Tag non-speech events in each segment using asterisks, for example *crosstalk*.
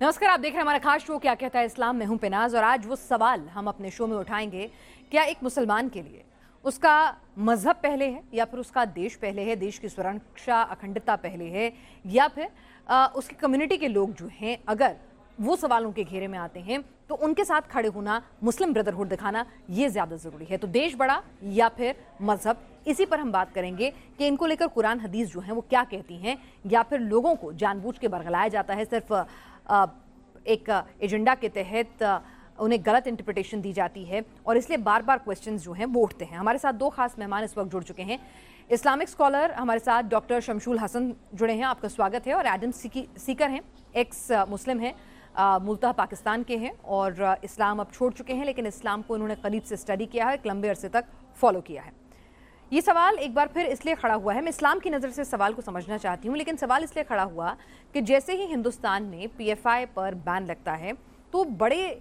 نمسکر، آپ دیکھ رہے ہیں ہمارا خاص شو، کیا کہتا ہے اسلام میں ہوں پناز؟ اور آج وہ سوال ہم اپنے شو میں اٹھائیں گے، کیا ایک مسلمان کے لیے اس کا مذہب پہلے ہے یا پھر اس کا دیش پہلے ہے، دیش کی سرکشا اکھنڈتا پہلے ہے، یا پھر اس کی کمیونٹی کے لوگ جو ہیں، اگر وہ سوالوں کے گھیرے میں آتے ہیں تو ان کے ساتھ کھڑے ہونا، مسلم بردرہڈ دکھانا، یہ زیادہ ضروری ہے۔ تو دیش بڑا یا پھر مذہب، اسی پر ہم بات کریں گے کہ ان کو لے کر قرآن، حدیث جو ہیں، وہ کیا کہتی ہیں؟ یا پھر لوگوں کو جان بوجھ کے برگلایا جاتا ہے، صرف ایک ایجنڈا کے تحت انہیں غلط انٹرپریٹیشن دی جاتی ہے اور اس لیے بار بار کوشچنز جو ہیں وہ اٹھتے ہیں۔ ہمارے ساتھ دو خاص مہمان اس وقت جڑ چکے ہیں۔ اسلامک اسکالر ہمارے ساتھ ڈاکٹر شمشول حسن جڑے ہیں، آپ کا سواگت ہے اور ایڈم سیکر ہیں ایکس مسلم ہیں ملتہ پاکستان کے ہیں اور اسلام اب چھوڑ چکے ہیں، لیکن اسلام کو انہوں نے قریب سے اسٹڈی کیا ہے، ایک لمبے عرصے تک فالو کیا ہے۔ یہ سوال ایک بار پھر اس لیے کھڑا ہوا ہے۔ میں اسلام کی نظر سے سوال کو سمجھنا چاہتی ہوں، لیکن سوال اس لیے کھڑا ہوا کہ جیسے ہی ہندوستان میں پی ایف آئی پر بین لگتا ہے، تو بڑے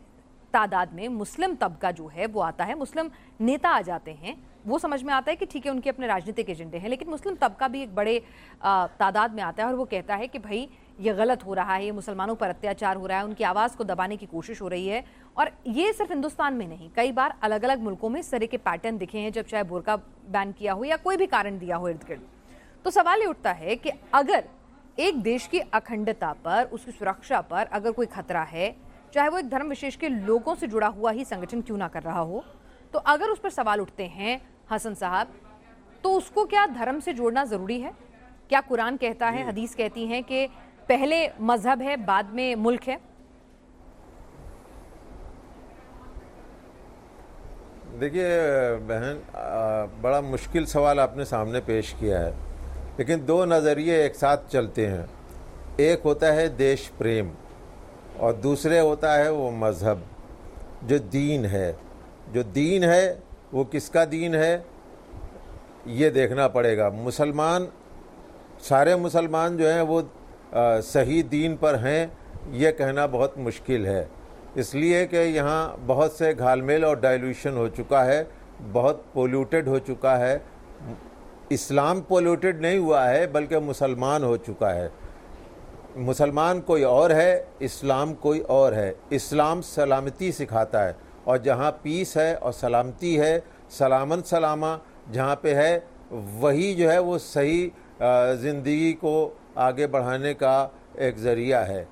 تعداد میں مسلم طبقہ جو ہے وہ آتا ہے، مسلم نیتا آ جاتے ہیں۔ وہ سمجھ میں آتا ہے کہ ٹھیک ہے، ان کے اپنے راجنیتک ایجنڈے ہیں، لیکن مسلم طبقہ بھی ایک بڑے تعداد میں آتا ہے اور وہ کہتا ہے کہ بھائی، یہ غلط ہو رہا ہے، یہ مسلمانوں پر اتیاچار ہو رہا ہے، ان کی آواز کو دبانے کی کوشش ہو رہی ہے۔ اور یہ صرف ہندوستان میں نہیں کئی بار الگ الگ ملکوں میں اس طرح کے پیٹرن دکھے ہیں جب چاہے بورکا بین کیا ہو یا کوئی بھی کارن دیا ہو ارد گرد۔ تو سوال یہ اٹھتا ہے کہ اگر ایک دیش کی اکھنڈتا پر اس کی سرکشا پر اگر کوئی خطرہ ہے چاہے وہ ایک دھرم وشیش کے لوگوں سے جڑا ہوا ہی سنگٹھن کیوں نہ کر رہا ہو تو اگر اس پر سوال اٹھتے ہیں حسن صاحب تو اس کو کیا دھرم سے جوڑنا ضروری ہے؟ کیا قرآن کہتا ہے جی۔ حدیث کہتی ہیں کہ پہلے مذہب ہے بعد میں ملک ہے؟ دیکھیے، بہن، بڑا مشکل سوال آپ نے سامنے پیش کیا ہے، لیکن دو نظریے ایک ساتھ چلتے ہیں۔ ایک ہوتا ہے دیش پریم، اور دوسرے ہوتا ہے وہ مذہب، جو دین ہے۔ جو دین ہے، وہ کس کا دین ہے؟ یہ دیکھنا پڑے گا۔ مسلمان، سارے مسلمان جو ہیں، وہ صحیح دین پر ہیں۔ یہ کہنا بہت مشکل ہے۔ اس لیے کہ یہاں بہت سے گھال میل اور ڈائلوشن ہو چکا ہے، بہت پولیوٹڈ ہو چکا ہے۔ اسلام پولیوٹڈ نہیں ہوا ہے، بلکہ مسلمان ہو چکا ہے۔ مسلمان کوئی اور ہے، اسلام کوئی اور ہے۔ اسلام سلامتی سکھاتا ہے۔ اور جہاں پیس ہے اور سلامتی ہے سلامن سلامہ جہاں پہ ہے، وہی جو ہے وہ صحیح زندگی کو آگے بڑھانے کا ایک ذریعہ ہے۔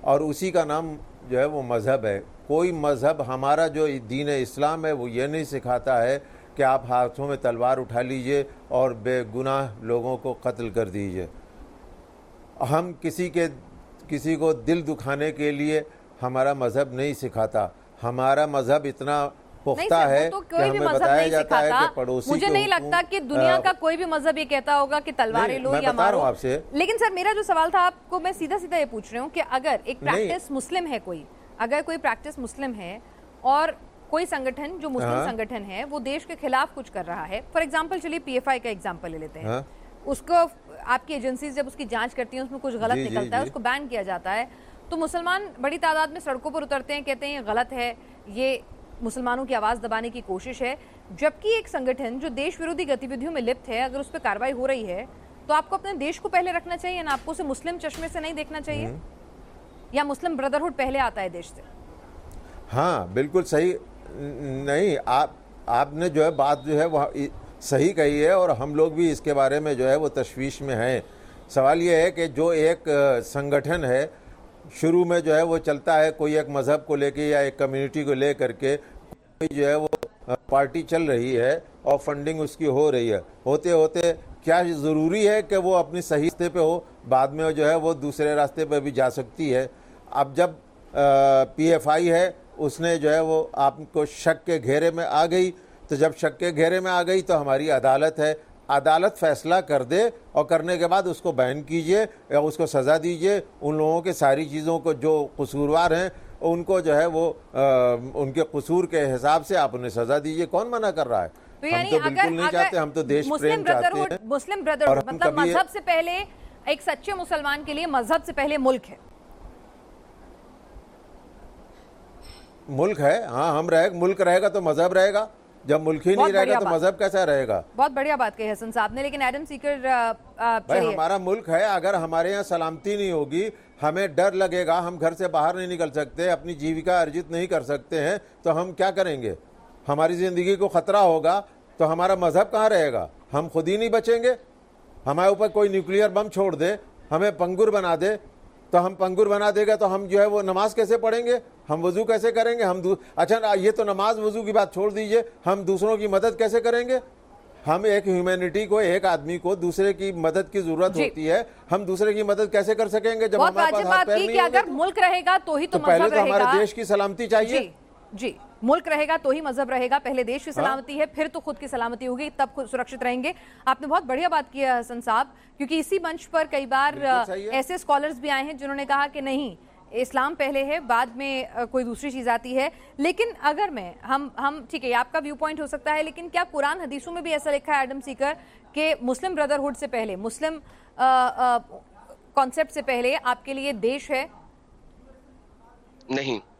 اور اسی کا نام جو ہے وہ مذہب ہے۔ کوئی مذہب ہمارا جو دین اسلام ہے وہ یہ نہیں سکھاتا ہے کہ آپ ہاتھوں میں تلوار اٹھا لیجیے اور بے گناہ لوگوں کو قتل کر دیجیے۔ ہم کسی کے، کسی کو دل دکھانے کے لیے ہمارا مذہب نہیں سکھاتا۔ ہمارا مذہب اتنا پختہ ہے کوئی بھی مذہب نہیں سکھاتا۔ مجھے نہیں لگتا کہ دنیا کا کوئی بھی مذہب یہ کہتا ہوگا کہ تلواریں لو یا مارو۔ لیکن سر میرا جو سوال تھا آپ کو میں سیدھا سیدھا یہ پوچھ رہی ہوں کہ اگر ایک پریکٹس مسلم ہے کوئی اگر کوئی پریکٹس مسلم ہے اور کوئی سنگٹھن جو مسلم سنگٹھن ہے وہ دیش کے خلاف کچھ کر رہا ہے۔ فار ایگزامپل چلیے پی ایف آئی کا ایگزامپل لے لیتے ہیں۔ اس کو آپ کی ایجنسیز جب اس کی جانچ کرتی ہیں اس میں کچھ غلط نکلتا ہے اس کو بین کیا جاتا ہے۔ تو مسلمان بڑی تعداد میں سڑکوں پر اترتے ہیں کہتے ہیں یہ غلط ہے یہ مسلمانوں کی آواز دبانے کی کوشش ہے۔ جبکہ ایک سنگٹھن جو دیش ویرودھی گتیودھیوں میں لپت ہے اگر اس پہ کاروائی ہو رہی ہے تو آپ کو اپنے دیش کو پہلے رکھنا چاہیے نا آپ کو اسے مسلم چشمے سے نہیں دیکھنا چاہیے؟ یا مسلم بردرہڈ پہلے آتا ہے دیش سے؟ ہاں بالکل صحیح۔ نہیں آپ آپ نے جو ہے بات جو ہے وہ صحیح کہی ہے اور ہم لوگ بھی اس کے بارے میں جو ہے وہ تشویش میں ہیں۔ سوال یہ ہے کہ جو ایک سنگٹھن ہے شروع میں جو ہے وہ چلتا ہے کوئی ایک مذہب کو لے کے یا ایک کمیونٹی کو لے کر کے جو ہے وہ پارٹی چل رہی ہے اور فنڈنگ اس کی ہو رہی ہے۔ ہوتے ہوتے کیا ضروری ہے کہ وہ اپنی صحیح راستے پہ ہو؟ بعد میں جو ہے وہ دوسرے راستے پہ بھی جا سکتی ہے۔ اب جب پی ایف آئی ہے، اس نے جو ہے وہ آپ کو شک کے گھیرے میں آ گئی۔ تو جب شک کے گھیرے میں آ گئی تو ہماری عدالت ہے۔ عدالت فیصلہ کر دے اور کرنے کے بعد اس کو بین کیجیے یا اس کو سزا دیجیے ان لوگوں کے ساری چیزوں کو جو قصوروار ہیں ان کو جو ہے وہ ان کے قصور کے حساب سے آپ انہیں سزا دیجیے کون منع کر رہا ہے؟ ہم یعنی تو بالکل نہیں چاہتے ہم تو دیش پریم چاہتے ہیں۔ مسلم بردرہڈ مطلب مذہب سے پہلے ایک سچے مسلمان کے لیے مذہب سے پہلے ملک ہے۔ ملک ہے؟ ہاں ہم رہے ملک رہے گا تو مذہب رہے گا۔ جب ملک ہی نہیں رہے گا تو مذہب کیسا رہے گا؟ بہت بڑھیا بات کہی حسن صاحب نے لیکن ایڈم سیکر بھائی ہمارا ملک ہے اگر ہمارے یہاں سلامتی نہیں ہوگی ہمیں ڈر لگے گا ہم گھر سے باہر نہیں نکل سکتے اپنی جیوکا ارجت نہیں کر سکتے ہیں تو ہم کیا کریں گے؟ ہماری زندگی کو خطرہ ہوگا تو ہمارا مذہب کہاں رہے گا؟ ہم خود ہی نہیں بچیں گے؟ ہمارے اوپر کوئی نیوکلیئر بم چھوڑ دے ہمیں پنگور بنا دے تو ہم پنگور بنا دے گا تو ہم جو ہے وہ نماز کیسے پڑھیں گے؟ ہم وضو کیسے کریں گے؟ ہم اچھا یہ تو نماز وضو کی بات چھوڑ دیجیے۔ ہم دوسروں کی مدد کیسے کریں گے؟ ہم ایک ہیومینٹی کو ایک آدمی کو دوسرے کی مدد کی ضرورت جی۔ ہوتی ہے۔ ہم دوسرے کی مدد کیسے کر سکیں گے؟ جب ہمارے پاس ہاتھ پیر نہیں اگر ملک رہے گا تو ہی تو پہلے تو ہمارے دیش کی سلامتی چاہیے۔ جی۔ جی ملک رہے گا تو ہی مذہب رہے گا۔ پہلے دیش کی ہاں۔ سلامتی ہے پھر تو خود کی سلامتی ہوگی تب خود سرکشت رہیں گے۔ آپ نے بہت بڑھیا بات کیا حسن صاحب کیونکہ اسی منچ پر کئی بار ایسے اسکالرز بھی آئے ہیں جنہوں نے کہا کہ نہیں اسلام پہلے ہے بعد میں کوئی دوسری چیز آتی ہے۔ لیکن اگر میں ہم ہم ٹھیک ہے آپ کا ویو پوائنٹ ہو سکتا ہے لیکن کیا قرآن حدیثوں میں بھی ایسا لکھا ہے ایڈم سیکر کہ مسلم بردرہڈ سے پہلے مسلم کانسیپٹ سے پہلے آپ کے لیے دیش ہے؟ نہیں۔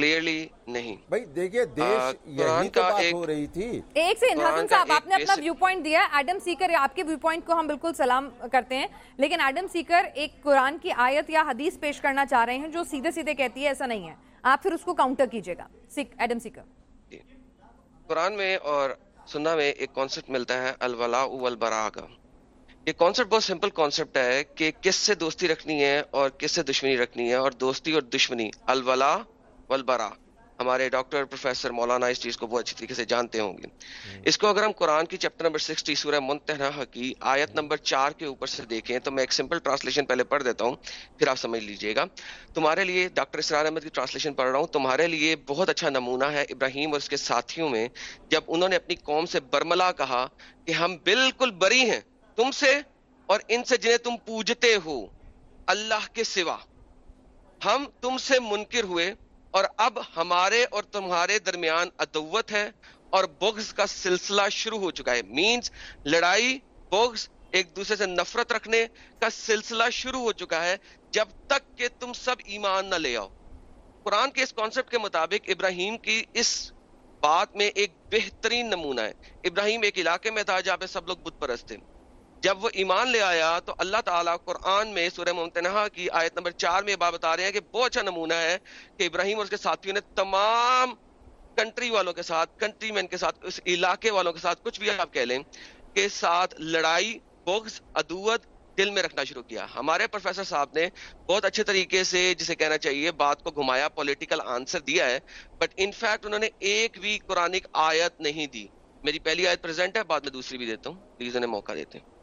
کلیئرلی نہیں۔ بھائی دیکھئے دیش یہی تو بات ہو رہی تھی۔ ایک سے حسن صاحب آپ نے اپنا ویو پوائنٹ دیا ایڈم سیکر آپ کے ویو پوائنٹ کو ہم بالکل سلام کرتے ہیں۔ لیکن ایڈم سیکر ایک قرآن کی آیت یا حدیث پیش کرنا چاہ رہے ہیں جو سیدھے سیدھے کہتی ہے ایسا نہیں ہے۔ آپ پھر اس کو کاؤنٹر کیجیے گا۔ ایڈم سیکر جی۔ قرآن میں اور سنہ میں ایک کانسپٹ ملتا ہے الولاء والبراء کا۔ یہ کانسپٹ بہت سمپل کانسپٹ ہے کہ کس سے دوستی رکھنی ہے اور کس سے دشمنی رکھنی ہے اور دوستی اور دشمنی الولاء والبرا ہمارے ڈاکٹر پروفیسر مولانا اس چیز کو بہت اچھی طریقے سے جانتے ہوں گے۔ اس کو اگر ہم قرآن کی چیپٹر نمبر سکسٹی سورہ منتحہ کی آیت نمبر چار کے اوپر سے دیکھیں تو میں ایک سمپل ٹرانسلیشن پہلے پڑھ دیتا ہوں پھر آپ سمجھ لیجیے گا۔ تمہارے لیے ڈاکٹر اسرار احمد کی ٹرانسلیشن پڑھ رہا ہوں تمہارے لیے بہت اچھا نمونہ ہے ابراہیم اور اس کے ساتھیوں میں جب انہوں نے اپنی قوم سے برملا کہا کہ ہم بالکل بری ہیں تم سے اور ان سے جنہیں تم پوجتے ہو اللہ کے سوا۔ ہم تم سے منکر ہوئے اور اب ہمارے اور تمہارے درمیان ادوت ہے اور بغض کا سلسلہ شروع ہو چکا ہے۔ مینز لڑائی، بغض، ایک دوسرے سے نفرت رکھنے کا سلسلہ شروع ہو چکا ہے جب تک کہ تم سب ایمان نہ لے آؤ۔ قرآن کے اس کانسیپٹ کے مطابق ابراہیم کی اس بات میں ایک بہترین نمونہ ہے۔ ابراہیم ایک علاقے میں تھا جہاں پہ سب لوگ بت پرست تھے۔ جب وہ ایمان لے آیا تو اللہ تعالیٰ قرآن میں سورہ ممتنہ کی آیت نمبر چار میں بات بتا رہے ہیں کہ بہت اچھا نمونہ ہے کہ ابراہیم اور اس کے ساتھیوں نے تمام کنٹری والوں کے ساتھ کنٹری مین کے ساتھ، اس علاقے والوں کے ساتھ کچھ بھی آپ کہہ لیں، کے ساتھ لڑائی، بغض ادوت دل میں رکھنا شروع کیا۔ ہمارے پروفیسر صاحب نے بہت اچھے طریقے سے جسے کہنا چاہیے، بات کو گھمایا پولیٹیکل آنسر دیا ہے بٹ انفیکٹ انہوں نے ایک بھی قرآنک آیت نہیں دی۔ میری پہلی آیت پریزنٹ ہے، بعد میں دوسری بھی دیتا ہوں پلیز انہیں موقع دیتے ہیں۔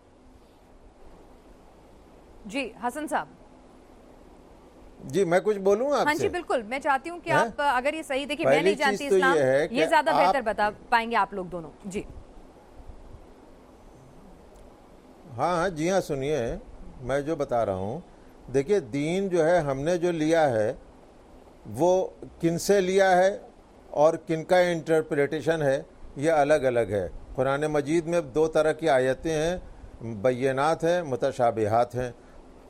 جی حسن صاحب۔ جی میں کچھ بولوں آپ ہاں جی بالکل میں چاہتی ہوں کہ ہاں؟ آپ اگر یہ صحیح دیکھیں میں نہیں جانتی اسلام یہ زیادہ بہتر بتا پائیں گے آپ لوگ دونوں۔ جی۔ ہاں ہاں جی ہاں سنیے میں جو بتا رہا ہوں دیکھیے دین جو ہے ہم نے جو لیا ہے وہ کن سے لیا ہے اور کن کا انٹرپریٹیشن ہے یہ الگ الگ ہے۔ قرآن مجید میں دو طرح کی آیتیں ہیں بینات ہیں متشابہات ہیں۔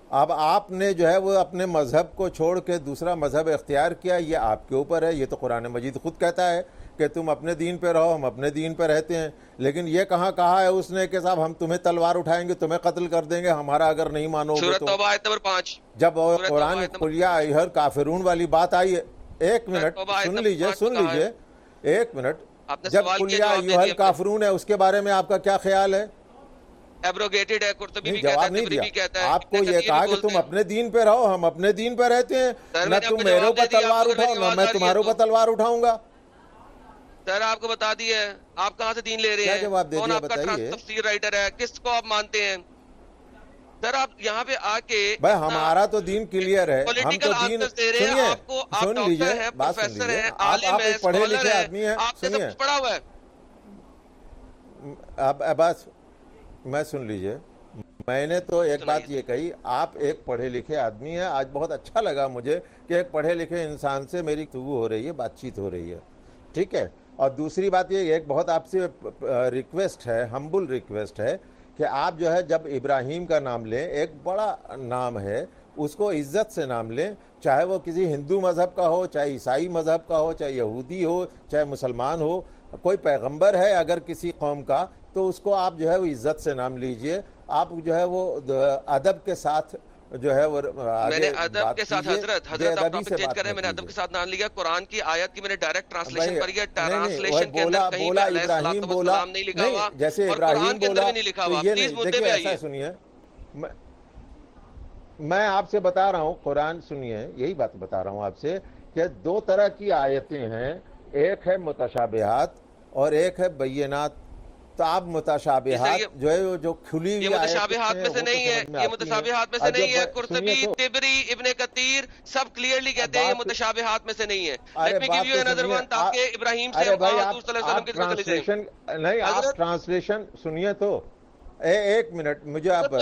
اب آپ نے جو ہے وہ اپنے مذہب کو چھوڑ کے دوسرا مذہب اختیار کیا یہ آپ کے اوپر ہے یہ تو قرآن مجید خود کہتا ہے کہ تم اپنے دین پہ رہو ہم اپنے دین پہ رہتے ہیں۔ لیکن یہ کہاں کہا ہے اس نے کہ صاحب ہم تمہیں تلوار اٹھائیں گے تمہیں قتل کر دیں گے ہمارا اگر نہیں مانو گے تو۔ جب قرآن ایہر کافرون والی بات آئی۔ ہے ایک منٹ سن لیجیے سن لیجیے ایک منٹ۔ جب ایہر کافرون ہے اس کے بارے میں آپ کا کیا خیال ہے؟ ایبروگیٹڈ ہے قرطبی بھی کہتا ہے تبری بھی کہتا ہے آپ کو یہ کہا کہ تم اپنے دین پہ رہو ہم اپنے دین پہ رہتے ہیں۔ نہ تم میرے اوپر تلوار اٹھاؤ نہ میں تمہارے اوپر تلوار اٹھاؤں گا۔ سر آپ کو بتا دیئے آپ کہاں سے دین لے رہے ہیں؟ دے دیا؟ بتائیے۔ تفسیر رائٹر ہے؟ کس کو آپ مانتے ہیں؟ سر آپ یہاں پہ آکے بھائی ہمارا تو دین کلیئر ہے۔ ہم تو دین سنیے سن لیجیے بات سن لیجیے۔ آپ ایک پڑھے لکھے آدمی ہیں سنیے۔ اب بس۔ میں سن لیجیے۔ میں نے تو ایک بات یہ کہی آپ ایک پڑھے لکھے آدمی ہیں۔ آج بہت اچھا لگا مجھے کہ ایک پڑھے لکھے انسان سے میری گفتگو ہو رہی ہے بات چیت ہو رہی ہے۔ ٹھیک ہے۔ اور دوسری بات یہ ایک بہت آپ سے ریکویسٹ ہے ہمبل ریکویسٹ ہے کہ آپ جو ہے جب ابراہیم کا نام لیں ایک بڑا نام ہے اس کو عزت سے نام لیں چاہے وہ کسی ہندو مذہب کا ہو چاہے عیسائی مذہب کا ہو چاہے یہودی ہو چاہے مسلمان ہو کوئی پیغمبر ہے اگر کسی قوم کا تو اس کو آپ جو ہے وہ عزت سے نام لیجیے۔ آپ جو ہے وہ ادب کے ساتھ جو ہے وہ میں نے ادب کے ساتھ حضرت حضرت آپ ٹاپک چینج کر رہے ہیں میں نے ادب کے ساتھ نام لیا قرآن کی آیت کی میں نے ڈائریکٹ ٹرانسلیشن ٹرانسلیشن کے اندر کہیں پہ علیہ السلام بولا۔ نہیں لکھا ہوا۔ جیسے اندر بھی نہیں لکھا ہوا۔ پلیز پہ آئیے سنیے۔ میں آپ سے بتا رہا ہوں قرآن سنیے یہی بات بتا رہا ہوں آپ سے کہ دو طرح کی آیتیں ہیں۔ ایک ہے متشابہات اور ایک ہے بینات۔ تو آپ متشابہات جو ہے جو کھلی یہ متشابہات میں سے نہیں ہے یہ متشابہات میں سے نہیں ہے قرطبی تبری ابن کثیر سب کلیئرلی کہتے ہیں یہ متشابہات میں سے نہیں ہے۔ Let me give you another one تاکہ ابراہیم سے آپ ٹرانسلیشن نہیں آپ ٹرانسلیشن سنیے تو۔ ایک منٹ مجھے آپ میں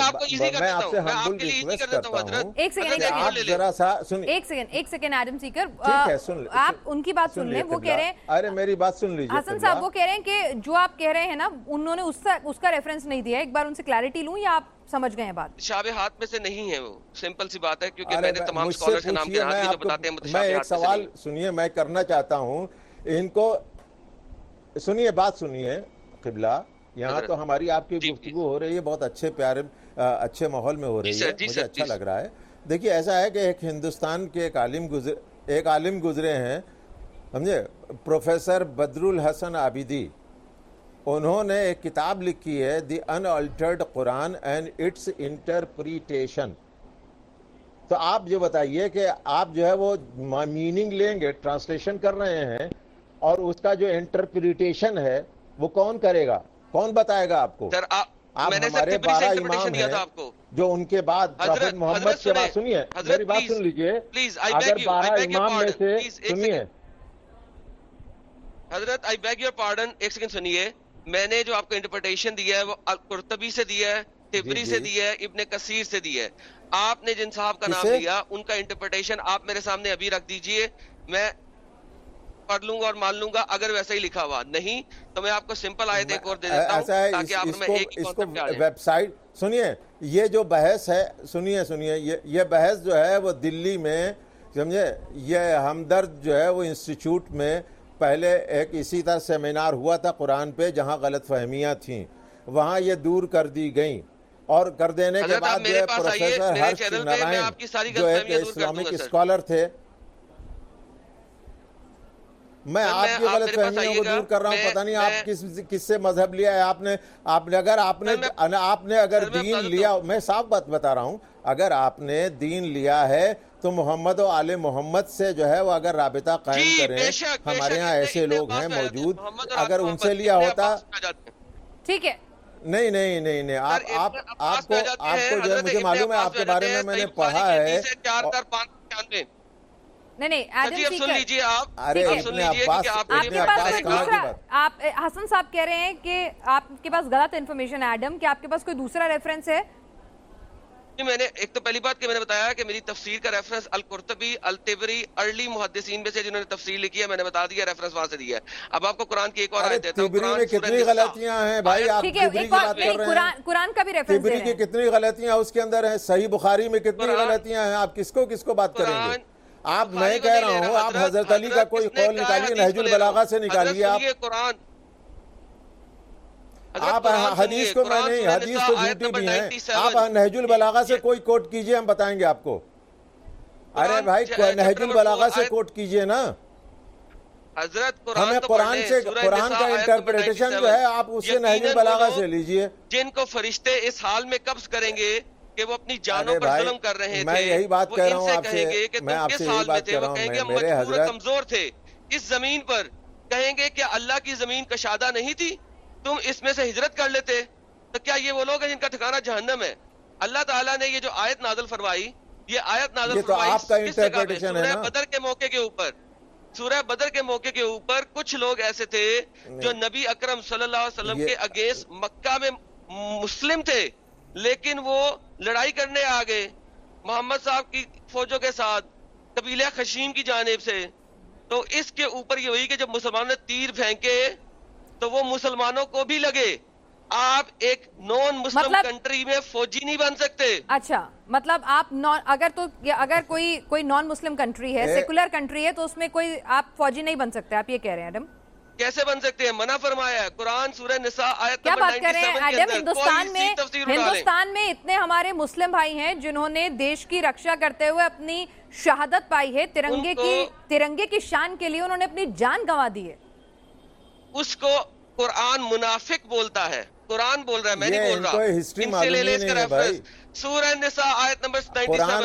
آپ سے ہمبل ریکویسٹ کرتا ہوں۔ ایک سیکنڈ آپ ذرا سا سنیے۔ ایک سیکنڈ ایک سیکنڈ ایڈم سیکر ٹھیک ہے سن آپ ان کی بات سن لیں وہ کہہ رہے ہیں ارے میری بات سن لیجیے حسن صاحب وہ کہہ رہے ہیں کہ جو آپ کہہ رہے ہیں نا انہوں نے اس کا ریفرنس نہیں دیا ایک بار ان سے کلیرٹی لوں یا آپ سمجھ گئے ہیں بات؟ شابہات میں سے نہیں ہے وہ۔ سمپل سی بات ہے کیونکہ میں نے تمام سکولر کے نام کے ہاتھ جو بتاتے ہیں میں ایک سوال سنیے میں کرنا چاہتا ہوں۔ ان کو سنیے بات سنیے۔ قبلہ یہاں تو ہماری آپ کی گفتگو ہو رہی ہے بہت اچھے پیارے اچھے ماحول میں ہو رہی ہے مجھے اچھا لگ رہا ہے۔ دیکھیے ایسا ہے کہ ایک ہندوستان کے ایک عالم گزرے ایک عالم گزرے ہیں سمجھے؟ پروفیسر بدر الحسن عابدی انہوں نے ایک کتاب لکھی ہے the unaltered Quran and its interpretation. تو آپ جو بتائیے کہ آپ جو ہے وہ میننگ لیں گے ٹرانسلیشن کر رہے ہیں اور اس کا جو انٹرپریٹیشن ہے وہ کون کرے گا؟ کون بتائے گا آپ کو؟ آپ ہمارے بارہ امام ہیں جو ان کے بعد پروفیٹ محمد کے بعد سنیے میری بات سن لیجیے۔ اگر بارہ امام میں سے سنیے حضرت آئی بیگ یور پارڈن ایک سیکنڈ سنیے۔ میں نے جو آپ کو انٹرپریٹیشن دیا ہے وہ قرطبی سے دیا ہے تبری سے دیا ہے ابن کثیر سے دیا ہے۔ آپ نے جن صاحب کا نام لیا ان کا انٹرپریٹیشن آپ میرے سامنے ابھی رکھ دیجیے۔ میں پڑھ لوں گا اور مان لوں گا اگر ویسا ہی لکھا ہوا۔ نہیں تو میں آپ کو سمپل آیت ایک اور دے دیتا ہوں تاکہ آپ میں ایک کانسپٹ آ ویب سائٹ سنیے یہ جو بحث ہے سنیے سنیے یہ بحث جو ہے وہ دلی میں سمجھے؟ یہ ہمدرد جو ہے وہ انسٹیٹیوٹ میں پہلے ایک اسی طرح سیمینار ہوا تھا قرآن پہ جہاں غلط فہمیاں تھیں۔ وہاں یہ دور کر دی گئیں۔ اور کر دینے کے بعد جو ہے پروفیسر ہرش نارائن جو ایک اسلامک اسکالر تھے میں آپ کی غلط فہمیوں کو دور کر رہا ہوں پتہ نہیں آپ کس کس سے مذہب لیا ہے آپ نے آپ نے اگر آپ نے آپ نے اگر دین لیا میں صاف بات بتا رہا ہوں اگر آپ نے دین لیا ہے تو محمد و آل محمد سے جو ہے وہ اگر رابطہ قائم کریں ہمارے ہاں ایسے لوگ ہیں موجود اگر ان سے لیا ہوتا ٹھیک ہے۔ نہیں نہیں نہیں نہیں آپ آپ آپ کو آپ کو جو ہے مجھے معلوم ہے آپ کے بارے میں میں نے پڑھا ہے نہیں نہیں سن لیجیے آپ۔ آپ حسن صاحب کہہ رہے ہیں کہ آپ کے پاس غلط انفارمیشن ہے ایڈم کہ آپ کے پاس کوئی دوسرا ریفرنس ہے؟ میں نے ایک تو پہلی بات کہ میں نے بتایا کہ میری تفسیر کا ریفرنس القرطبی التبری ارلی محدثین میں سے جنہوں نے تفسیر لکھی ہے میں نے بتا دیا ریفرنس وہاں سے دیا ہے۔ اب آپ کو قرآن کی ایک اور آیت دیتا ہوں تبری میں کتنی غلطیاں ہیں بھائی آپ تبری کی بات کر رہے ہیں۔ قرآن کا بھی ریفرنس تبری کی کتنی غلطیاں اس کے اندر ہیں صحیح بخاری میں کتنی غلطیاں ہیں آپ کس کو کس کو بات کریں گے؟ آپ میں کہہ رہا ہوں آپ حضرت علی کا کوئی قول نکالیے نہج البلاغہ سے نکالیے آپ؟ آپ حدیث کو میں نہیں حدیث کو جھوٹی بھی ہیں۔ آپ نہج البلاغہ سے کوئی کوٹ کیجیے ہم بتائیں گے آپ کو۔ ارے بھائی نہج البلاغہ سے کوٹ کیجیے نا۔ حضرت ہمیں قرآن سے قرآن کا انٹرپریٹیشن جو ہے آپ اس سے نہج البلاغہ سے لیجیے۔ جن کو فرشتے اس حال میں قبض کریں گے کہ وہ اپنی جانوں پر ظلم کر رہے تھے میں یہی بات کہہ رہا ہوں آپ سے میں آپ سے یہی بات کہہ رہا ہوں میرے حضرت کمزور تھے۔ اس زمین پر کہیں گے کہ اللہ کی زمین کشادہ نہیں تھی تم اس میں سے ہجرت کر لیتے۔ تو کیا یہ وہ لوگ ہیں جن کا ٹھکانہ جہنم ہے؟ اللہ تعالیٰ نے یہ جو آیت نازل فرمائی یہ آیت نازل فرمائی سورہ بدر کے موقع کے اوپر۔ سورہ بدر کے موقع کے اوپر کچھ لوگ ایسے تھے جو نبی اکرم صلی اللہ علیہ وسلم کے اگینسٹ مکہ میں مسلم تھے۔ لیکن وہ لڑائی کرنے آ گئے محمد صاحب کی فوجوں کے ساتھ قبیلہ خشیم کی جانب سے۔ تو اس کے اوپر یہ ہوئی کہ جب مسلمانوں نے تیر پھینکے تو وہ مسلمانوں کو بھی لگے۔ آپ ایک نان مسلم مطلب کنٹری میں فوجی نہیں بن سکتے۔ اچھا مطلب آپ اگر تو اگر کوئی کوئی نان مسلم کنٹری ہے سیکولر کنٹری ہے تو اس میں کوئی آپ فوجی نہیں بن سکتے آپ یہ کہہ رہے ہیں ایڈم۔ کیسے بن سکتے ہیں؟ منع فرمایا ہے۔ قرآن سورہ نساء آیت کیا بات کر رہے ہیں ایڈم ہندوستان میں ہندوستان میں اتنے ہمارے مسلم بھائی ہیں جنہوں نے دیش کی رکشہ کرتے ہوئے اپنی شہادت پائی ہے۔ ترنگے کی ترنگے کی شان کے لیے انہوں نے اپنی جان گوا دی ہے۔ اس کو قرآن منافق بولتا ہے۔ قرآن بول رہا ہے میں نہیں بول رہا۔ ہسٹری معلوم سورہ نساء آیت نمبر 97 قرآن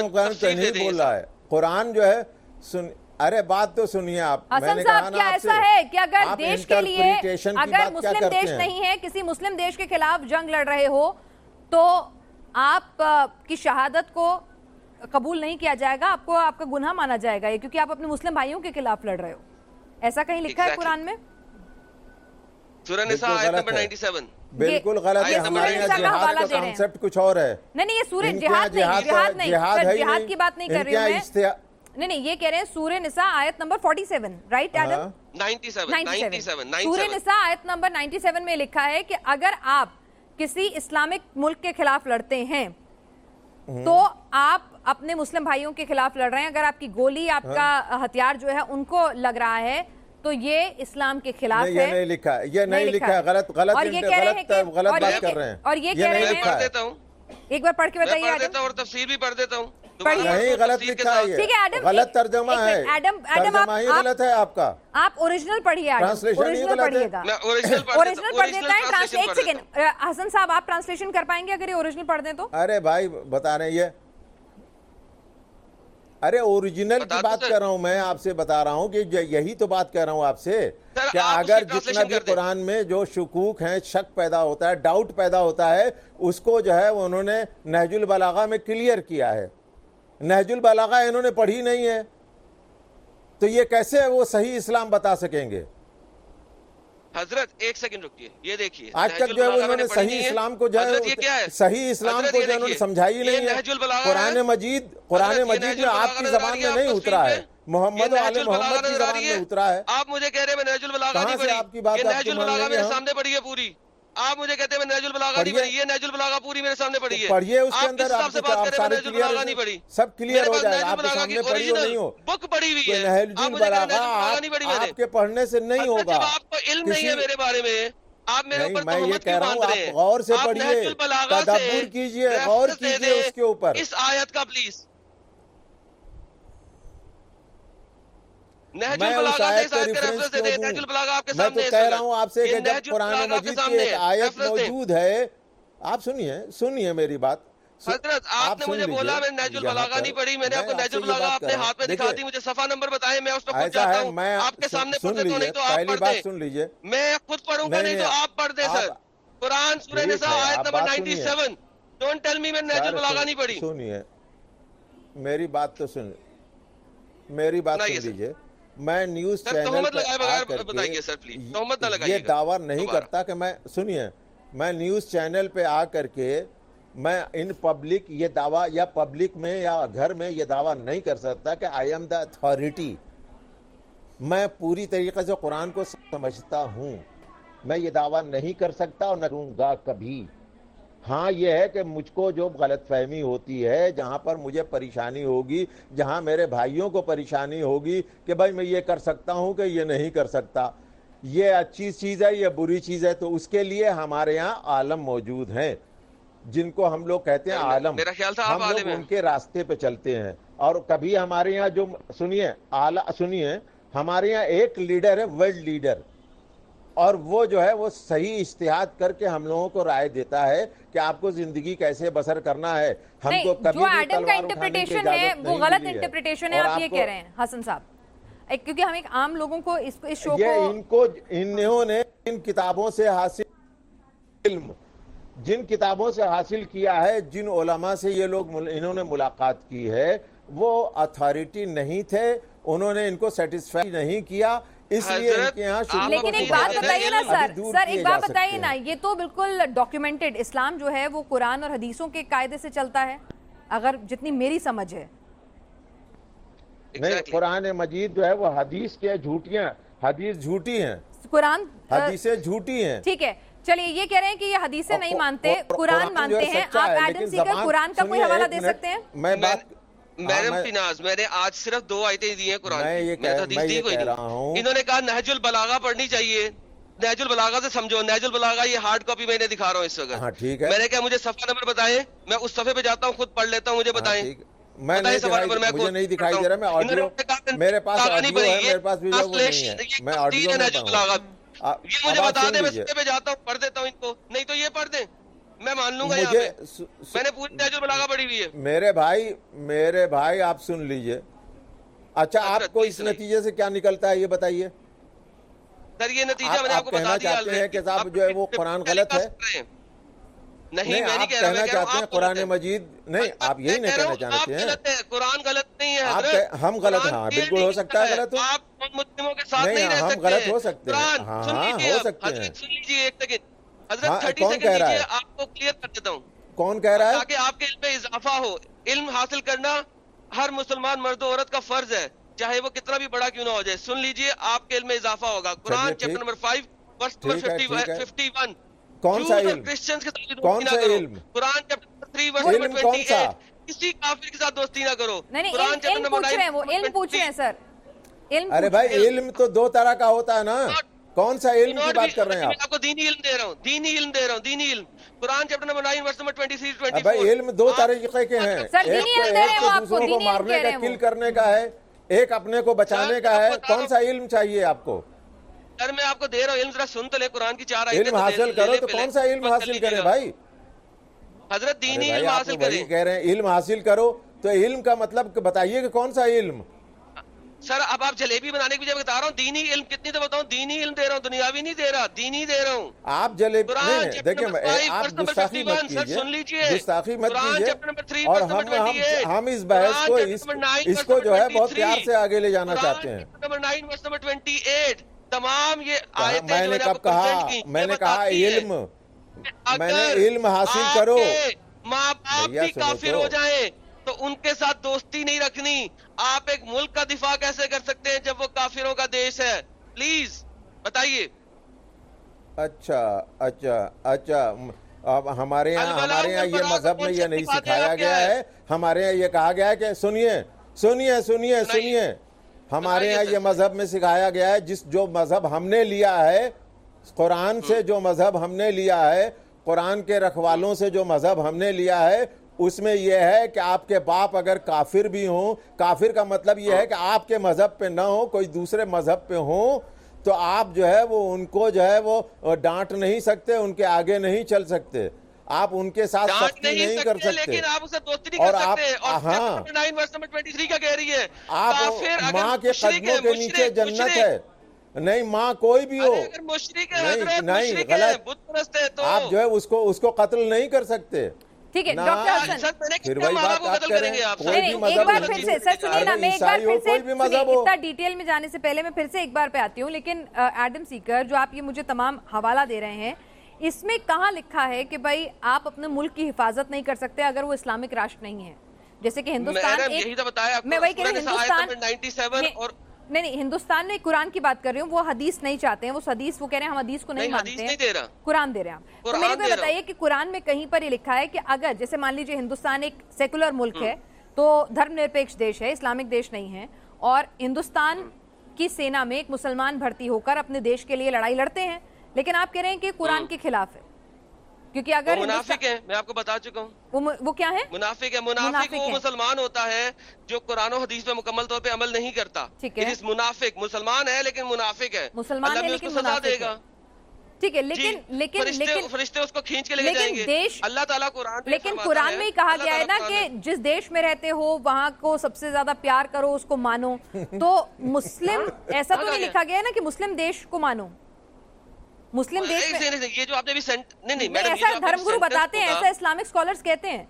نہیں بول رہا ہے۔ قرآن جو ہے ارے بات تو سنیے آپ۔ حسن صاحب کیا ایسا ہے؟ کہ اگر دیش کے لیے اگر مسلم دیش نہیں ہے کسی مسلم دیش کے خلاف جنگ لڑ رہے ہو تو آپ کی شہادت کو قبول نہیں کیا جائے گا آپ کو آپ کا گناہ مانا جائے گا یہ کیونکہ آپ اپنے مسلم بھائیوں کے خلاف لڑ رہے ہو۔ ایسا کہیں لکھا ہے قرآن میں؟ سورہ نساء آیت نمبر 97 بالکل غلط ہے۔ ہمارے یہاں جہاد کا کانسپٹ کچھ اور ہے۔ نہیں نہیں یہ سورہ جہاد نہیں جہاد نہیں۔ جہاد کی بات نہیں کر رہی ہوں میں۔ نہیں نہیں یہ کہہ رہے ہیں سورہ نساء آیت نمبر 47 رائٹ ایڈم 97 97 سورہ نساء آیت نمبر 97 میں لکھا ہے کہ اگر آپ کسی اسلامک ملک کے خلاف لڑتے ہیں تو آپ اپنے مسلم بھائیوں کے خلاف لڑ رہے ہیں۔ اگر آپ کی گولی آپ ہاں۔ کا ہتھیار جو ہے ان کو لگ رہا ہے تو یہ اسلام کے خلاف ہے یہ نہیں لکھا یہ نہیں لکھا غلط غلط اور یہ کہہ رہے ہیں غلط بات کر رہے ہیں۔ اور یہ کہہ رہے ہیں ایک بار پڑھ کے بتائیے اور تفسیر بھی پڑھ دیتا ہوں۔ نہیں غلط لکھا ہے یہ۔ غلط ترجمہ ہے۔ ترجمہ ہی غلط ہے آپ کا۔ آپ اوریجنل پڑھیے اوریجنل پڑھیے گا۔ اوریجنل پڑھ دیتا ہے ایک سیکنڈ حسن صاحب آپ ٹرانسلیشن کر پائیں گے اگر یہ اوریجنل پڑھ دیں تو؟ ارے بھائی بتا رہے ہیں ارے اوریجنل کی بات کر رہا ہوں میں آپ سے بتا رہا ہوں کہ یہی تو بات کر رہا ہوں آپ سے کہ اگر جتنا بھی قرآن میں جو شکوک ہیں شک پیدا ہوتا ہے ڈاؤٹ پیدا ہوتا ہے اس کو جو ہے انہوں نے نہج البلاغہ میں کلیئر کیا ہے۔ نہج البلاغہ انہوں نے پڑھی نہیں ہے۔ تو یہ کیسے وہ صحیح اسلام بتا سکیں گے؟ حضرت ایک سیکنڈ رکیے یہ دیکھیے۔ آج تک جو ہے انہوں نے صحیح اسلام کو جو ہے صحیح اسلام کو جو انہوں نے سمجھائی نہیں ہے۔ قرآن مجید قرآن مجید میں آپ کی زبان میں نہیں اترا ہے محمد علی محمد کی زبان میں اترا ہے۔ آپ مجھے کہہ رہے ہیں میں نہج البلاغہ نہیں پڑھی؟ یہ نحج البلاغہ میرے سامنے پڑھی ہے پوری۔ آپ مجھے کہتے ہیں میں نیج البلاغا نہیں پڑھی یہ نیجل البلاغا پوری میرے سامنے پڑھی ہے۔ پڑھیے اس کے اندر آپ سے بات کریں میں نیج البلاغا نہیں پڑھی۔ سب کلیئر ہو جائے آپ کے سامنے پڑھی ہو نہیں ہو۔ بک پڑھی ہوئی ہے۔ جی آپ مجھے کہتے ہیں نہیں پڑھی میں آپ کے پڑھنے سے نہیں ہوگا۔ آپ کو علم نہیں ہے میرے بارے میں آپ میرے اوپر میں یہ کہہ رہا ہوں آپ غور سے پڑھیے تدبر کیجیے غور کیجیے اس کے اوپر۔ اس آیت کا پلیس موجود ہے آپ سنیے سنیے میری بات۔ حضرت آپ نے مجھے بولا میں نیج البلاغا نہیں پڑھی میں نے آپ کو نیج البلاغا آپ نے ہاتھ میں دکھا دی مجھے صفحہ نمبر بتائے میں اس پہ خود جاتا ہوں۔ آپ کے سامنے پڑھتے تو نہیں تو آپ پڑھ دیں سن لیجیے۔ میں خود پڑھوں گا نہیں تو آپ پڑھ دے سر۔ قرآن سورہ نساء آیت نمبر 97 ڈون ٹیل می میں نیج البلاغا نہیں پڑھی۔ سنیے میری بات تو سن۔ میری بات سن لیجیے میں نیوز چینل پہ یہ دعویٰ نہیں کرتا کہ میں سنیے میں نیوز چینل پہ آ کر کے میں ان پبلک یہ دعویٰ یا پبلک میں یا گھر میں یہ دعویٰ نہیں کر سکتا کہ آئی ایم دا اتھارٹی میں پوری طریقے سے قرآن کو سمجھتا ہوں۔ میں یہ دعویٰ نہیں کر سکتا اور نہ کروں گا کبھی۔ ہاں یہ ہے کہ مجھ کو جو غلط فہمی ہوتی ہے جہاں پر مجھے پریشانی ہوگی جہاں میرے بھائیوں کو پریشانی ہوگی کہ بھائی میں یہ کر سکتا ہوں کہ یہ نہیں کر سکتا۔ یہ اچھی چیز ہے یہ بری چیز ہے تو اس کے لیے ہمارے ہاں عالم موجود ہیں۔ جن کو ہم لوگ کہتے ہیں عالم۔ ہم لوگ ان کے راستے پہ چلتے ہیں۔ اور کبھی ہمارے ہاں جو سنیے سنیے ہمارے ہاں ایک لیڈر ہے ورلڈ لیڈر۔ اور وہ جو ہے وہ صحیح اشتہاد کر کے ہم لوگوں کو رائے دیتا ہے کہ آپ کو زندگی کیسے بسر کرنا ہے۔ ہم کو کبھی ایڈم کا انٹرپریٹیشن ہے وہ غلط انٹرپریٹیشن ہے۔ آپ یہ کہہ رہے ہیں حسن صاحب۔ کیونکہ ہم ایک عام لوگوں کو اس شو کو ان کو انہوں نے ان کتابوں سے حاصل علم جن کتابوں سے حاصل کیا ہے جن علماء سے یہ لوگ انہوں نے ملاقات کی ہے وہ اتھارٹی نہیں تھے انہوں نے ان کو سیٹسفائی نہیں کیا۔ اس لیکن ایک بات بتائیے نا سر سر ایک بات بتائیے نا یہ تو بالکل ڈاکیومنٹڈ اسلام جو ہے وہ قرآن اور حدیثوں کے قاعدے سے چلتا ہے اگر جتنی میری سمجھ ہے۔ نہیں قرآن مجید جو ہے وہ حدیث کے جھوٹیاں حدیث جھوٹی ہیں۔ قرآن حدیثیں جھوٹی ہیں۔ ٹھیک ہے۔ چلیے یہ کہہ رہے ہیں کہ یہ حدیثیں نہیں مانتے قرآن مانتے ہیں۔ آپ ایڈم سیگر قرآن کا کوئی حوالہ دے سکتے ہیں؟ میں بات میڈم ہاں، فناز میں نے آج صرف دو آیتیں دی ہیں قرآن انہوں نے کہا نہج البلاغہ پڑھنی چاہیے۔ نہج البلاغا سے سمجھو نہج البلاغہ یہ ہارڈ کاپی میں نے دکھا رہا ہوں اس وقت۔ ہاں، میں نے کہا مجھے صفحہ نمبر بتائیں۔ میں اس صفحے پہ جاتا ہوں خود پڑھ لیتا ہوں مجھے ہاں، بتائیں۔ میں نہیں دکھائی دے رہا میں آڈیو میرے پاس آڈیو ہے میرے پاس ویڈیو نہیں ہے۔ میں آڈیو میں بتاؤں۔ یہ مجھے بتا دیں میں صفحے پہ جاتا ہوں پڑھ دیتا ہوں ان کو۔ نہیں تو یہ پڑھ دیں۔ میں مان لوں گا میں نے پوری نہج البلاغہ پڑھی ہوئی ہے میرے بھائی میرے بھائی آپ سن لیجیے اچھا آپ کو اس۔ نتیجے سے کیا نکلتا ہے یہ بتائیے سر یہ نتیجہ میں نے آپ کو بتا دیا ہیں۔ کہ صاحب جو ہے وہ قرآن غلط ہے؟ نہیں میں نہیں کہنا ہوں چاہتے ہیں قرآن۔ مجید نہیں آپ یہی نہیں کہنا ہوں، چاہتے ہیں قرآن غلط نہیں ہے ہم غلط ہاں، بالکل ہو سکتا ہے غلط ہو۔ آپ مسلموں کے ساتھ نہیں، ہم سکتے غلط ہو سکتے ہیں۔ ہاں، ہاں، ہو۔ سکتے ہیں۔ ایک سیکنڈ حضرت ہاں، 30 کون سیکنڈ کہہ رہا ہے؟ دیجیے آپ کو کلیئر کر دیتا ہوں۔ کون کہہ رہا ہے؟ تاکہ آپ کے علم میں اضافہ ہو۔ علم حاصل کرنا ہر مسلمان مرد و عورت کا فرض ہے چاہے وہ کتنا بھی بڑا کیوں نہ ہو جائے۔ سن لیجیے آپ کے علم میں اضافہ ہوگا۔ Quran. Chapter number 5 verse. Number 51 کون سا علم؟ کرسچنز کے ساتھ کون دوستی سا نہ کرو۔ علم؟ قرآن چیپٹر 3 ورس نمبر کون سا؟ 28 کسی کافر کے ساتھ دوستی نہ کرو۔ قرآن چیپٹر علم نمبر پوچھ رہے ہیں وہ 9 علم پوچھ رہے ہیں سر۔ علم ارے بھائی۔ علم تو دو طرح کا ہوتا ہے نا۔ کون سا علم کی بات کر رہے ہیں آپ آپ کو دینی علم دے رہا ہوں دینی علم دے رہا ہوں دینی علم Quran chapter number 9 verse number 23 اب 24 بھائی علم دو طریقے کے ہیں ایک تو رہے ایک تو کو، دوسروں کو مارنے کا کل۔ کرنے کا ہے ایک اپنے کو بچانے کا ہے۔ کون سا علم چاہیے آپ کو سر میں آپ کو دے رہا ہوں علم ذرا سن تو لے قرآن کی چار علم حاصل کرو تو۔ کون سا علم حاصل کر کرے بھائی۔ حضرت دینی علم حاصل کہہ رہے ہیں علم حاصل کرو تو علم کا مطلب بتائیے کہ کون سا علم سر اب آپ جلیبی بنانے کی بجائے بتا رہا ہوں دینی علم کتنی تو بتاؤں دینی علم دے رہا ہوں دنیاوی نہیں دے رہا دینی دے رہا ہوں۔ آپ چیپٹر دیکھیں نمبر اے، 5 آپ ورس نمبر گستاخی مت 51 سر سن کیجیے لیجیے۔ گستاخی مت قرآن کیجیے چیپٹر نمبر 3 اور ہم ہم 28 ہم اس بحث کو اس چیپٹر نمبر 9 اس ورس کو جو ہے بہت 23 پیار سے آگے لے جانا چاہتے ہیں۔ چیپٹر نمبر 9 ورس نمبر 28 تمام یہ آیتیں میں نے کب کہا؟ میں نے کہا علم۔ میں نے علم حاصل کرو۔ ماں باپ بھی کافر۔ ہو جائیں تو ان کے ساتھ دوستی نہیں رکھنی۔ آپ ایک ملک کا دفاع کیسے کر سکتے ہیں جب وہ کافروں کا دیش ہے؟ پلیز بتائیے۔ اچھا اچھا اچھا۔ ہمارے ہمارے یہاں یہ مذہب میں یہ نہیں سکھایا گیا ہے؟ ہمارے یہاں یہ کہا گیا ہے کہ سنیے سنیے سنیے سنیے۔ ہمارے یہاں۔ یہ مذہب میں سکھایا گیا ہے جس جو مذہب ہم نے لیا ہے قرآن سے جو مذہب ہم نے لیا ہے قرآن کے رکھوالوں سے جو مذہب ہم نے لیا ہے اس میں یہ ہے کہ آپ کے باپ اگر کافر بھی ہوں کافر کا مطلب یہ ہے کہ آپ کے مذہب پہ نہ ہو کوئی دوسرے مذہب پہ ہوں تو آپ جو ہے وہ ان کو جو ہے وہ ڈانٹ نہیں سکتے ان کے آگے نہیں چل سکتے۔ آپ ان کے ساتھ سختی نہیں کر سکتے لیکن آپ اسے دوستی نہیں اور کر آپ- سکتے اور ہاں۔ چیپٹر 9 ورس نمبر 23 کا کہہ رہی ہے آپ ماں کے قدموں کے نیچے جنت ہے۔ نہیں ماں کوئی بھی ہو۔ نہیں، غلط۔ آپ جو ہے اس کو اس کو قتل نہیں کر سکتے۔ ٹھیک ہے ڈاکٹر پھر وہی بات آپ رہے ہیں، کوئی بھی مذہب ایک بار پھر۔ سے سر سنیے نا میں ایک بار پھر سے۔ اتنا ڈیٹیل میں جانے سے پہلے میں پھر سے ایک بار پہ آتی ہوں لیکن ایڈم سیکر جو آپ یہ مجھے تمام حوالہ دے رہے ہیں اس میں کہاں لکھا ہے کہ بھائی آپ اپنے ملک کی حفاظت نہیں کر سکتے اگر وہ اسلامک راشٹر نہیں ہے جیسے کہ ہندوستان میں وہی کہہ رہی ہوں ہندوستان نمبر 97 یہ- اور نہیں نہیں ہندوستان میں قرآن کی بات کر رہی ہوں وہ حدیث نہیں چاہتے ہیں وہ حدیث وہ کہہ رہے ہیں ہم حدیث کو نہیں مانتے۔ ہیں قرآن دے رہے ہیں تو میرے کو بتائیے کہ قرآن میں کہیں پر یہ لکھا ہے کہ اگر جیسے مان لیجیے ہندوستان ایک سیکولر ملک ہے تو دھرم نرپیکش دیش ہے اسلامک دیش نہیں ہے اور ہندوستان کی سینا میں ایک مسلمان بھرتی ہو کر اپنے دیش کے لیے لڑائی لڑتے ہیں لیکن آپ کہہ رہے ہیں کہ قرآن کے خلاف ہے۔ کیونکہ وہ اگر منافق ہے میں آپ کو بتا چکا ہوں۔ وہ کیا ہے منافق ہے منافق وہ۔ مسلمان ہوتا ہے جو قرآن و حدیث پہ مکمل طور پہ عمل نہیں کرتا۔ منافق مسلمان ہے لیکن منافق ہے۔ مسلمان اللہ ہے لیکن کو سزا منافق دے ہے۔ گا۔ ٹھیک ہے جی، لیکن لیکن فرشتے لیکن فرشتے اس کو کھینچ کے لے لیکن جائیں گے۔ دیش- اللہ تعالیٰ قرآن میں لیکن قرآن میں ہی کہا گیا ہے نا کہ جس دیش میں رہتے ہو وہاں کو سب سے زیادہ پیار کرو اس کو مانو۔ *laughs* تو مسلم ایسا تو نہیں؟ لکھا گیا ہے نا کہ مسلم دیش کو مانو۔ مسلم دیش میں یہ جو آپ نے بھی سینٹ نہیں نہیں نہیں میڈم یہ ایسا دھرم گرو بتاتے ہیں ایسا اسلامک سکولرز کہتے ہیں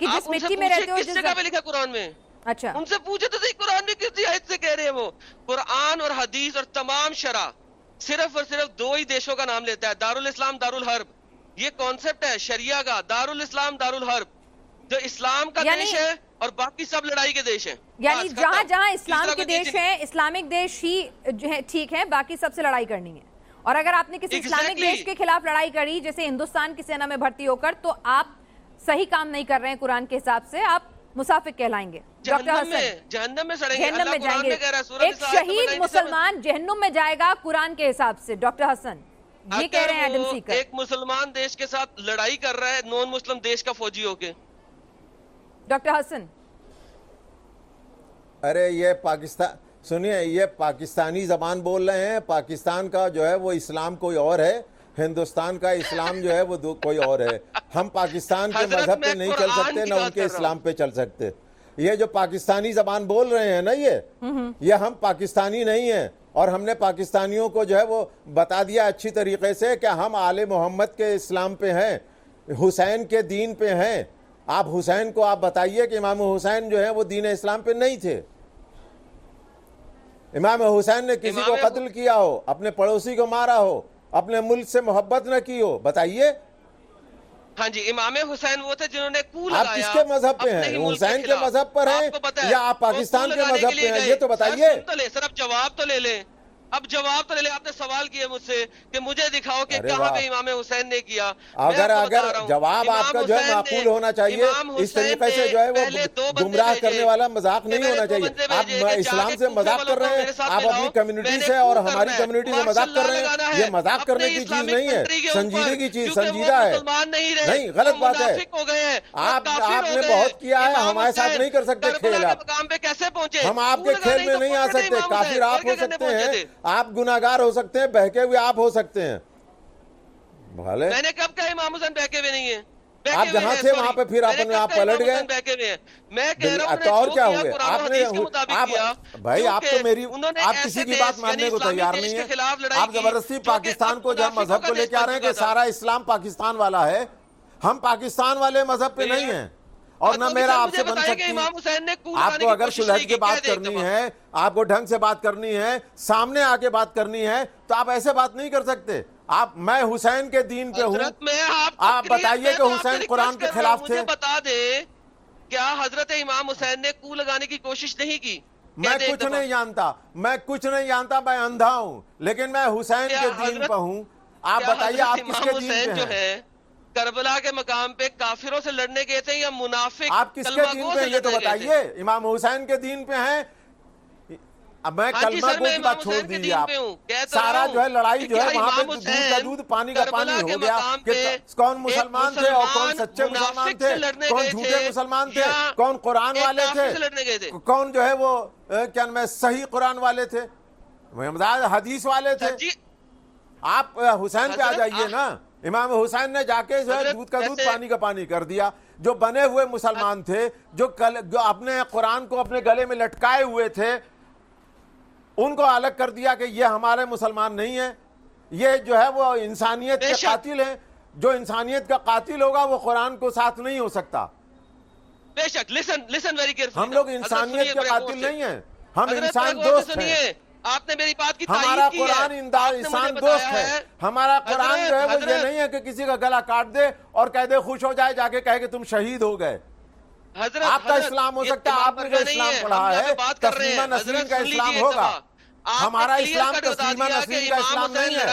کہ جس مٹی میں رہتے ہو جس جگہ پہ لکھا قرآن میں؟ اچھا۔ ان سے پوچھے تو صحیح قرآن میں کس آیت سے کہہ رہے ہیں وہ؟ قرآن اور حدیث اور تمام شرع صرف اور صرف دو ہی دیشوں کا نام لیتا ہے دارالاسلام دارالحرب یہ کانسیپٹ ہے شریعہ کا دارالاسلام دارالحرب جو اسلام کا یعنی- دیش ہے اور باقی سب لڑائی کے دیش ہیں۔ یعنی جہاں۔ جہاں اسلام کے دیش۔ ہیں اسلامک دیش ہی ٹھیک ہے باقی سب سے لڑائی کرنی ہے۔ اور اگر آپ نے کسی اسلامک Exactly. دیش کے خلاف لڑائی کری جیسے ہندوستان کی سینا میں بھرتی ہو کر تو آپ صحیح کام نہیں کر رہے ہیں قرآن کے حساب سے آپ مسافق کہلائیں گے۔ ڈاکٹر جہنم میں حسن جہنم میں سڑیں گے۔ جہنم اللہ میں جائیں گے میں کہہ رہا ہے سورہ ایک شہید 97 مسلمان جہنم میں جائے گا قرآن کے حساب سے۔ ڈاکٹر حسن یہ کہہ رہے ہیں ایک مسلمان دیش کے ساتھ لڑائی کر رہا ہے نون مسلم دیش کا فوجی ہو کے۔ ڈاکٹر حسن ارے یہ پاکستان سنیے یہ پاکستانی زبان بول رہے ہیں پاکستان کا جو ہے وہ اسلام کوئی اور ہے ہندوستان کا اسلام جو ہے وہ کوئی اور ہے۔ ہم پاکستان کے مذہب پہ نہیں چل سکتے نہ ان کے اسلام پہ چل سکتے۔ یہ جو پاکستانی زبان بول رہے ہیں نا یہ یہ ہم پاکستانی نہیں ہیں۔ اور ہم نے پاکستانیوں کو جو ہے وہ بتا دیا اچھی طریقے سے کہ ہم آل محمد کے اسلام پہ ہیں حسین کے دین پہ ہیں۔ آپ حسین کو آپ بتائیے کہ امام حسین جو ہے وہ دین اسلام پہ نہیں تھے۔ امام حسین نے کسی کو قتل کیا ہو اپنے پڑوسی کو مارا ہو اپنے ملک سے محبت نہ کی ہو بتائیے؟ ہاں جی امام حسین وہ تھے جنہوں نے آپ کس کے مذہب پہ ہیں؟ حسین کے۔ مذہب پر ہیں آپ یا آپ پاکستان کے مذہب پہ ہیں۔ یہ تو بتائیے۔ سر اب جواب تو لے لیں۔ اب جواب تو لے آپ نے سوال کیا مجھ سے کہ مجھے دکھاؤ کہ کہاں۔ پہ امام حسین نے کیا۔ اگر اگر جواب آپ کا جو ہے معقول ہونا چاہیے اس طریقے سے جو ہے وہ گمراہ کرنے والا مذاق نہیں ہونا چاہیے۔ آپ اسلام سے مذاق کر رہے ہیں آپ اپنی کمیونٹی سے اور ہماری کمیونٹی سے مذاق کر رہے ہیں۔ یہ مذاق کرنے کی چیز نہیں ہے سنجیدگی کی چیز سنجیدہ ہے۔ نہیں غلط بات ہے۔ آپ آپ نے بہت کیا ہے ہمارے ساتھ نہیں کر سکتے کھیل آپ۔ ہم آپ کے کھیل میں نہیں آ سکتے کافر آپ ہو سکتے ہیں آپ گناہگار ہو سکتے ہیں بہکے ہوئے آپ ہو سکتے ہیں۔ بھالے میں نے کب کہا امام حسین بہکے ہوئے نہیں ہیں؟ آپ جہاں تھے۔ وہاں پہ پھر آپ نے آپ پلٹ گئے؟ تو اور کیا ہوئے؟ آپ نے آپ بھائی آپ تو میری آپ کسی کی بات یعنی ماننے کو اسلامی تیار نہیں ہے آپ زبردستی پاکستان کو منافقوں مذہب کو لے کے آ رہے ہیں کہ۔ سارا اسلام پاکستان والا ہے ہم پاکستان والے مذہب پہ نہیں ہیں۔ اور نہ میرا آپ سے بن سکتی۔ آپ کو اگر نہیں کی بات کرنی۔ ہے آپ کو ڈھنگ سے بات کرنی ہے سامنے آ کے بات کرنی ہے تو آپ ایسے بات نہیں کر سکتے۔ آپ میں حسین کے دین پہ ہوں۔ آپ بتائیے کہ حسین قرآن کے خلاف تھے۔ مجھے بتا دے کیا حضرت امام حسین نے کو لگانے کی کوشش نہیں کی؟ میں کچھ۔ نہیں جانتا میں کچھ نہیں جانتا میں اندھا ہوں لیکن میں حسین کے دین پہ ہوں۔ آپ بتائیے آپ کس کے دین پہ ہیں؟ کربلا کے مقام پہ کافروں سے لڑنے گئے تھے یا منافق آپ کس کے دین پہ یہ تو؟ بتائیے امام حسین کے دین پہ ہیں؟ اب میں ہاں جی کلمہ گو میں کی بات چھوڑ دین آپ۔ سارا جو ہے لڑائی جو ہے وہاں پہ دودھ کا دودھ پانی کا پانی ہو گیا۔ کہ کون مسلمان تھے اور کون سچے مسلمان تھے؟ کون جھوٹے مسلمان تھے؟ کون قرآن والے تھے؟ کون جو ہے وہ کیا ہے صحیح قرآن والے تھے؟ حدیث والے تھے؟ جی آپ حسین پہ آ جائیے نا۔ امام حسین نے جا کے جو ہے دودھ کا دودھ پانی کا پانی کر دیا جو بنے ہوئے مسلمان تھے جو کل- جو اپنے قرآن کو اپنے گلے میں لٹکائے ہوئے تھے ان کو الگ کر دیا کہ یہ ہمارے مسلمان نہیں ہیں۔ یہ جو ہے وہ انسانیت کے۔ قاتل ہیں۔ جو انسانیت کا قاتل ہوگا وہ قرآن کو ساتھ نہیں ہو سکتا۔ بے شک۔ لسن لسن ویری ہم لوگ انسانیت کے قاتل نہیں ہیں۔ ہم انسان دوست ہیں۔ آپ نے میری بات کی ہمارا تائید کی ہے۔ قرآن انسان دوست ہے۔ ہمارا قرآن جو ہے وہ یہ نہیں ہے کہ کسی کا گلا کاٹ دے اور کہہ دے خوش ہو جائے جا کے کہے کہ تم شہید ہو گئے۔ آپ کا اسلام ہو سکتا ہے آپ نے جو اسلام پڑھا ہے تسلیمہ حضرت کا اسلام ہوگا۔ ہمارا اسلام تسلیمہ کہ کا اسلام نہیں ہے۔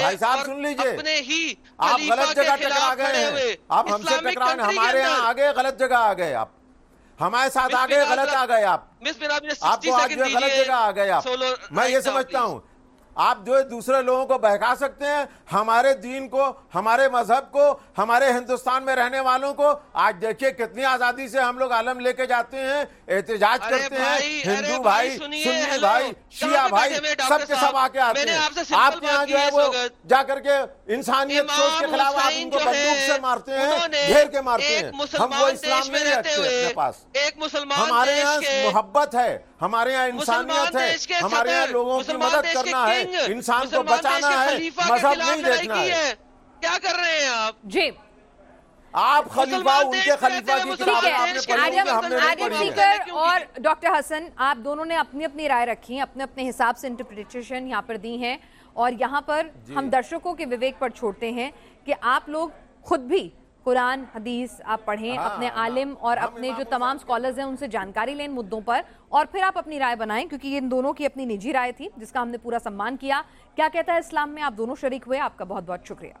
بھائی صاحب سن لیجیے آپ غلط جگہ ٹکرا گئے۔ ہیں۔ آپ ہم سے کے ہمارے۔ یہاں آگے غلط جگہ آ گئے آپ ہمارے ساتھ بلال غلط آ گئے آپ آپ 60 کو غلط۔ جگہ آ گئے آپ میں یہ سمجھتا۔ ہوں آپ جو ہے دوسرے لوگوں کو بہکا سکتے ہیں ہمارے دین کو ہمارے مذہب کو ہمارے ہندوستان میں رہنے والوں کو۔ آج دیکھیے کتنی آزادی سے ہم لوگ عالم لے کے جاتے ہیں احتجاج کرتے ہیں۔ ہندو بھائی، سنی بھائی شیعہ بھائی سب کے سب؟ آ کے آتے ہیں۔ آپ کے یہاں جو ہے وہ۔ جا کر کے انسانیت سوچ کے خلاف آپ ان کو بندوق سے مارتے ہیں۔ گھیر کے مارتے ہیں۔ ہم وہ اسلام میں رکھتے ہوئے۔ اپنے پاس۔ ہمارے یہاں محبت ہے ہمارے یہاں انسانیت ہے ہمارے یہاں لوگوں کی مدد کرنا ہے۔ انسان کو بچانا ہے مذہب نہیں دیکھنا ہے۔ کیا کر رہے ہیں آپ؟ جی۔ آپ خلیفہ ان کے خلیفہ کی کتابیں اور ڈاکٹر حسن آپ دونوں نے اپنی اپنی رائے رکھی ہیں اپنے اپنے حساب سے انٹرپریٹیشن یہاں پر دی ہیں۔ اور یہاں پر ہم درشکوں کے وویک پر چھوڑتے ہیں کہ آپ لوگ خود بھی قرآن حدیث آپ پڑھیں اپنے عالم اور اپنے جو تمام سکولرز ہیں ان سے جانکاری لیں ان مدوں پر اور پھر آپ اپنی رائے بنائیں کیونکہ یہ ان دونوں کی اپنی نجی رائے تھی جس کا ہم نے پورا سمان کیا۔ کیا کہتا ہے اسلام میں آپ دونوں شریک ہوئے؟ آپ کا بہت بہت شکریہ۔